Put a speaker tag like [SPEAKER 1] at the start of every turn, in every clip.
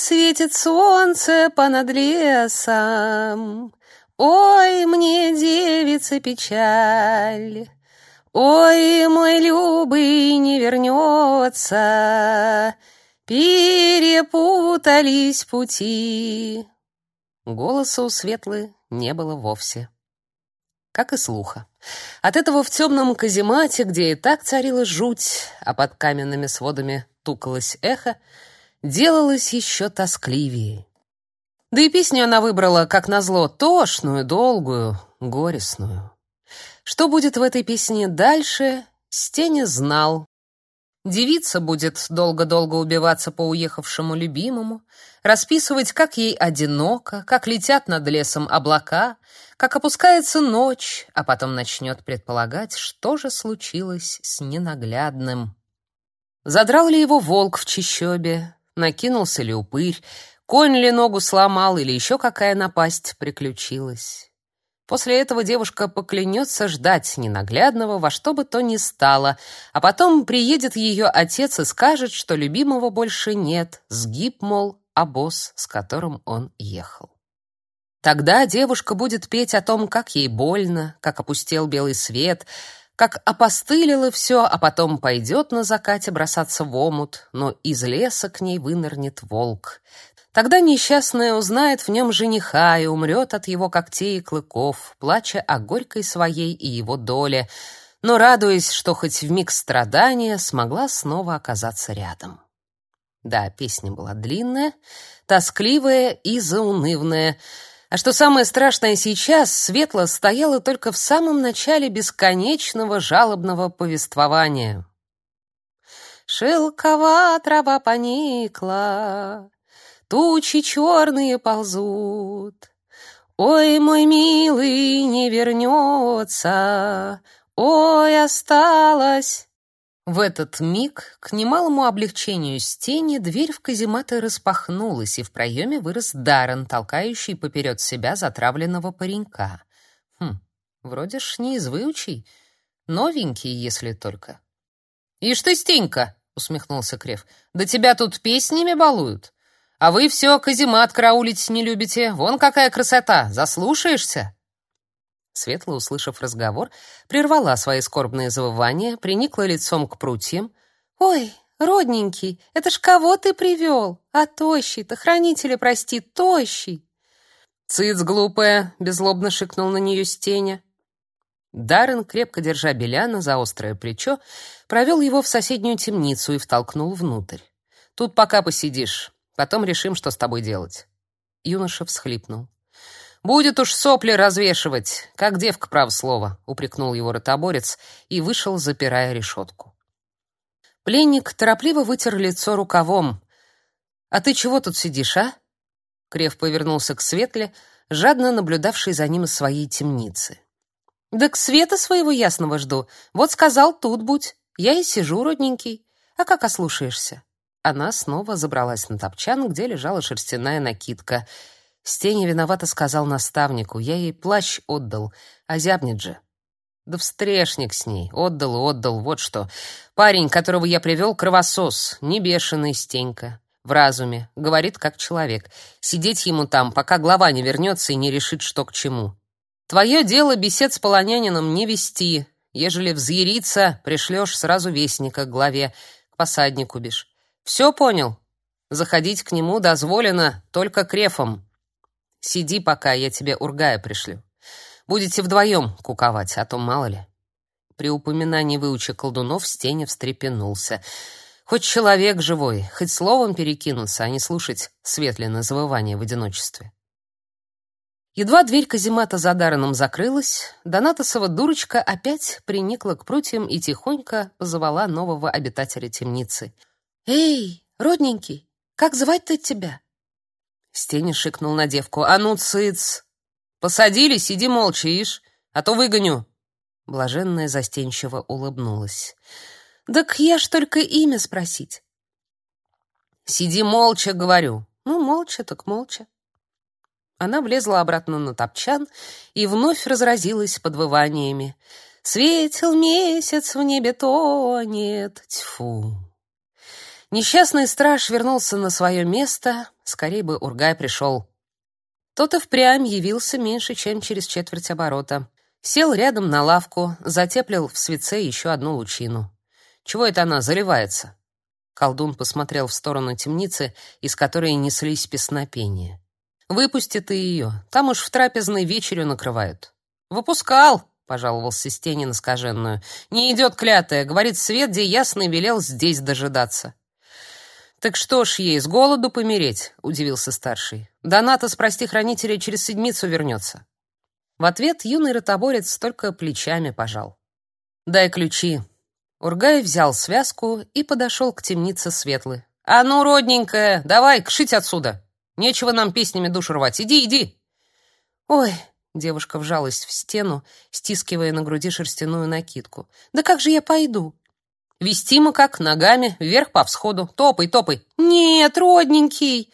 [SPEAKER 1] светит солнце понад лесом, Ой, мне девица печаль, Ой, мой любый не вернется, Перепутались пути. Голоса у Светлы не было вовсе. Как и слуха. От этого в темном каземате, где и так царила жуть, а под каменными сводами тукалось эхо, делалось еще тоскливее. Да и песню она выбрала, как назло, тошную, долгую, горестную. Что будет в этой песне дальше, Стеня знал. Девица будет долго-долго убиваться по уехавшему любимому, расписывать, как ей одиноко, как летят над лесом облака, как опускается ночь, а потом начнет предполагать, что же случилось с ненаглядным. Задрал ли его волк в чащобе, накинулся ли упырь, конь ли ногу сломал или еще какая напасть приключилась. После этого девушка поклянется ждать ненаглядного во что бы то ни стало, а потом приедет ее отец и скажет, что любимого больше нет, сгиб, мол, обоз, с которым он ехал. Тогда девушка будет петь о том, как ей больно, как опустел белый свет, как опостылило все, а потом пойдет на закате бросаться в омут, но из леса к ней вынырнет волк. Тогда несчастная узнает в нем жениха и умрет от его когтей и клыков, плача о горькой своей и его доле, но радуясь, что хоть в миг страдания смогла снова оказаться рядом. Да, песня была длинная, тоскливая и заунывная, а что самое страшное сейчас, Светла стояла только в самом начале бесконечного жалобного повествования. «Шелкова трава поникла, тучи черные ползут. Ой, мой милый не вернется, ой, осталась. В этот миг, к немалому облегчению Стени, дверь в казематы распахнулась, и в проеме вырос Даррен, толкающий поперед себя затравленного паренька. Хм, вроде ж не из выучей, новенький, если только. «Ишь ты, Стенька!» — усмехнулся Крев. «Да тебя тут песнями балуют!» А вы все каземат караулить не любите. Вон какая красота! Заслушаешься?» Светла, услышав разговор, прервала свои скорбные завывания, приникла лицом к прутьям. «Ой, родненький, это ж кого ты привел? А тощий-то, хранителя, прости, тощий!» «Цыц, глупая!» — беззлобно шикнул на нее Стеня. Даррен, крепко держа Беляна за острое плечо, провел его в соседнюю темницу и втолкнул внутрь. «Тут пока посидишь. Потом решим, что с тобой делать. Юноша всхлипнул. Будет уж сопли развешивать, как девка право слово, упрекнул его ротоборец и вышел, запирая решетку. Пленник торопливо вытер лицо рукавом. А ты чего тут сидишь, а? Крев повернулся к Светле, жадно наблюдавшей за ним из своей темницы. Да к света своего ясного жду. Вот сказал, тут будь. Я и сижу, родненький. А как ослушаешься? Она снова забралась на топчан, где лежала шерстяная накидка. Стеня виновато сказал наставнику: "Я ей плащ отдал, а зябнет же". Да встрешник с ней. Отдал и отдал, вот что. Парень, которого я привел, кровосос, не бешеный Стенька. В разуме, говорит как человек. Сидеть ему там, пока глава не вернется и не решит, что к чему. Твое дело бесед с полонянином не вести. Ежели взъярится, пришлешь сразу вестника к главе, к посаднику бишь. Все понял? Заходить к нему дозволено только крефом. Сиди пока, я тебе ургая пришлю. Будете вдвоем куковать, а то мало ли. При упоминании выуча колдунов Стеня встрепенулся. Хоть человек живой, хоть словом перекинуться, а не слушать светлое завывание в одиночестве. Едва дверь каземата за Дарреном закрылась, Донатосова дурочка опять приникла к прутьям и тихонько позвала нового обитателя темницы — «Эй, родненький, как звать-то тебя?» Стеня шикнул на девку. «А ну, цыц! Посадили, сиди молча, ишь, а то выгоню!» Блаженная застенчиво улыбнулась. «Так я ж только имя спросить». «Сиди молча, говорю». «Ну, молча, так молча». Она влезла обратно на топчан и вновь разразилась подвываниями. «Светил месяц в небе тонет, тьфу!» Несчастный страж вернулся на свое место, скорее бы Ургай пришел. Тот и впрямь явился меньше, чем через четверть оборота. Сел рядом на лавку, затеплил в свеце еще одну лучину. Чего это она заливается? Колдун посмотрел в сторону темницы, из которой неслись песнопения. Выпусти ты ее, там уж в трапезной вечерю накрывают. Выпускал, пожаловался Стени на скаженную. Не идет клятая, говорит, свет где ясный велел здесь дожидаться. Так что ж ей с голоду помереть, удивился старший. Доната, спрости хранителя, через седмицу вернется. В ответ юный ротоборец только плечами пожал. Дай ключи. Ургай взял связку и подошел к темнице Светлы. А ну, родненькая, давай, кшить отсюда. Нечего нам песнями душу рвать. Иди, иди. Ой, Девушка вжалась в стену, стискивая на груди шерстяную накидку. «Да как же я пойду?» «Вести мы как, ногами, вверх по всходу. Топай, топай!» «Нет, родненький!»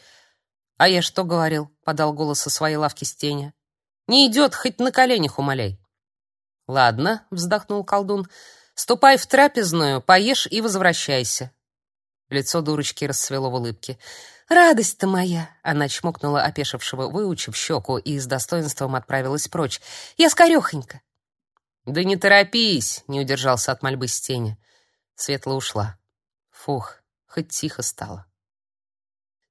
[SPEAKER 1] «А я что говорил?» — подал голос со своей лавки Стеня. «Не идет, хоть на коленях умоляй». «Ладно», — вздохнул колдун, — «ступай в трапезную, поешь и возвращайся». Лицо дурочки расцвело в улыбке. «Радость-то моя!» — она чмокнула опешившего, выучив щеку, и с достоинством отправилась прочь. «Я скорехонько!» «Да не торопись!» — не удержался от мольбы Стеня. Светла ушла. Фух, хоть тихо стало.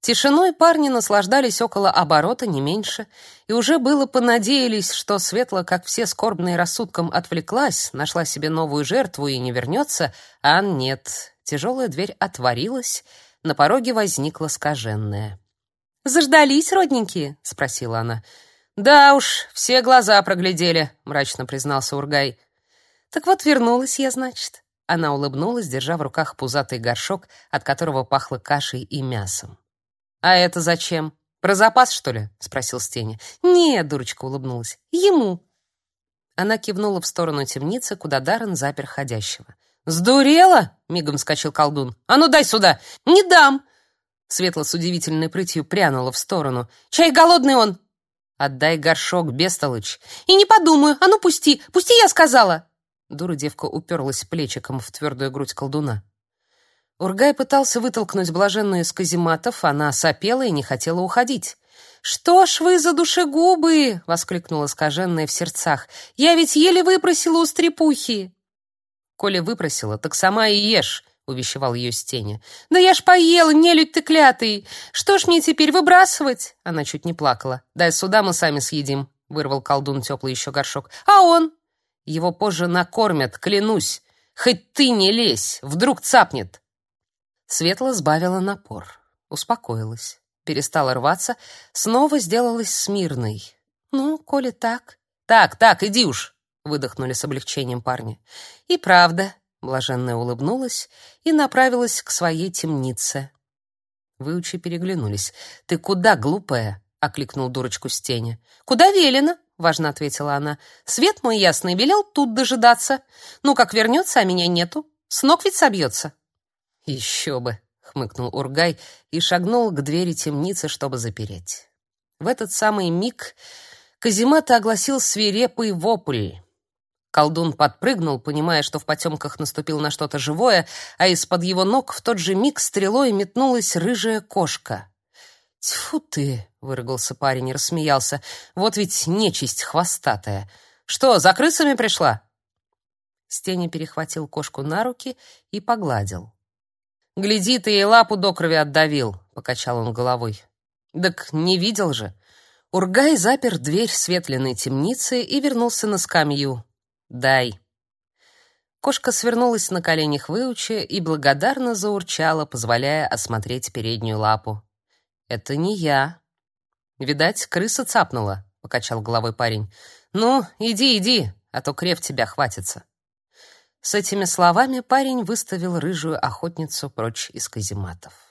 [SPEAKER 1] Тишиной парни наслаждались около оборота не меньше, и уже было понадеялись, что Светла, как все скорбные рассудком, отвлеклась, нашла себе новую жертву и не вернется, а нет. Тяжелая дверь отворилась, на пороге возникла скаженная. «Заждались, родненькие?» — спросила она. «Да уж, все глаза проглядели», — мрачно признался Ургай. «Так вот вернулась я, значит». Она улыбнулась, держа в руках пузатый горшок, от которого пахло кашей и мясом. «А это зачем? Про запас, что ли?» — спросил Стеня. «Нет», — дурочка улыбнулась. «Ему». Она кивнула в сторону темницы, куда Даррен запер ходящего. «Сдурела?» — мигом вскочил колдун. «А ну дай сюда!» «Не дам!» Светла с удивительной прытью прянула в сторону. «Чай голодный он!» «Отдай горшок, бестолочь!» «И не подумаю! А ну пусти! Пусти, я сказала!» Дура девка уперлась плечиком в твердую грудь колдуна. Ургай пытался вытолкнуть блаженную из казематов, она сопела и не хотела уходить. «Что ж вы за душегубы!» — воскликнула скаженная в сердцах. «Я ведь еле выпросила у стрепухи!» Коля выпросила, так сама и ешь, увещевал ее Стеня. Да я ж поела, нелюдь ты клятый. Что ж мне теперь выбрасывать? Она чуть не плакала. Дай сюда, мы сами съедим, вырвал колдун теплый еще горшок. А он? Его позже накормят, клянусь. Хоть ты не лезь, вдруг цапнет. Светла сбавила напор, успокоилась, перестала рваться, снова сделалась смирной. Ну, коли так. Так, так, иди уж, выдохнули с облегчением парни. И правда, блаженная улыбнулась и направилась к своей темнице. Выучи переглянулись. Ты куда, глупая? окликнул дурочку Стеня. Куда велено? Важно ответила она. Свет мой ясный велел тут дожидаться. Ну, как вернется, а меня нету. С ног ведь собьется. Еще бы, хмыкнул Ургай и шагнул к двери темницы, чтобы запереть. В этот самый миг Казимата огласил свирепый вопль. Колдун подпрыгнул, понимая, что в потемках наступил на что-то живое, а из-под его ног в тот же миг стрелой метнулась рыжая кошка. «Тьфу ты!» — выругался парень и рассмеялся. «Вот ведь нечисть хвостатая! Что, за крысами пришла?» Стеня перехватил кошку на руки и погладил. «Гляди, ты ей лапу до крови отдавил!» — покачал он головой. «Так не видел же!» Ургай запер дверь светленной темницы и вернулся на скамью. Дай. Кошка свернулась на коленях выучи и благодарно заурчала, позволяя осмотреть переднюю лапу. Это не я. Видать, крыса цапнула, покачал головой парень. Ну, иди, иди, а то крев тебя хватится. С этими словами парень выставил рыжую охотницу прочь из казематов.